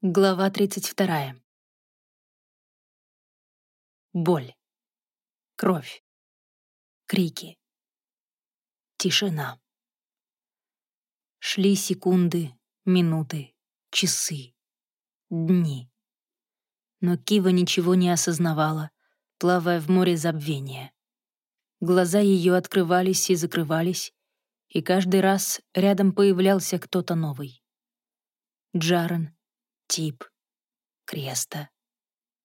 Глава 32. Боль. Кровь. Крики. Тишина. Шли секунды, минуты, часы, дни. Но Кива ничего не осознавала, плавая в море забвения. Глаза ее открывались и закрывались, и каждый раз рядом появлялся кто-то новый. Джарен — Тип, Креста,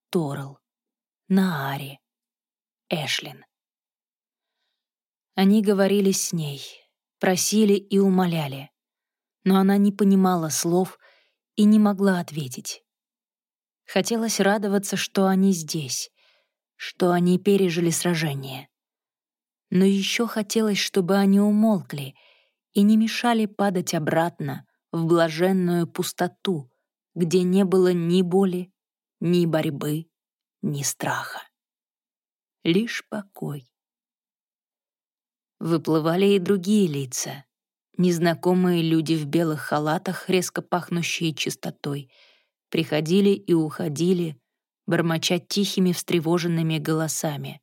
Торл, Наари, Эшлин. Они говорили с ней, просили и умоляли, но она не понимала слов и не могла ответить. Хотелось радоваться, что они здесь, что они пережили сражение. Но еще хотелось, чтобы они умолкли и не мешали падать обратно в блаженную пустоту, где не было ни боли, ни борьбы, ни страха. Лишь покой. Выплывали и другие лица. Незнакомые люди в белых халатах, резко пахнущие чистотой, приходили и уходили, бормоча тихими встревоженными голосами.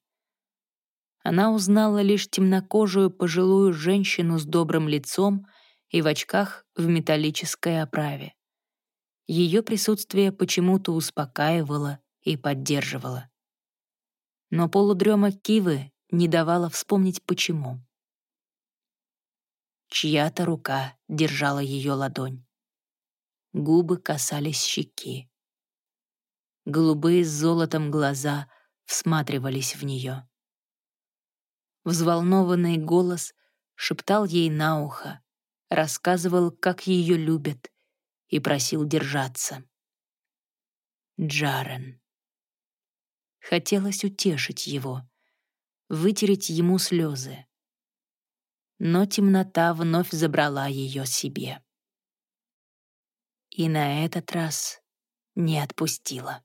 Она узнала лишь темнокожую пожилую женщину с добрым лицом и в очках в металлической оправе. Ее присутствие почему-то успокаивало и поддерживало. Но полудрема Кивы не давала вспомнить почему. Чья-то рука держала ее ладонь. Губы касались щеки. Голубые с золотом глаза всматривались в нее. Взволнованный голос шептал ей на ухо, рассказывал, как ее любят и просил держаться. Джарен. Хотелось утешить его, вытереть ему слезы. Но темнота вновь забрала ее себе. И на этот раз не отпустила.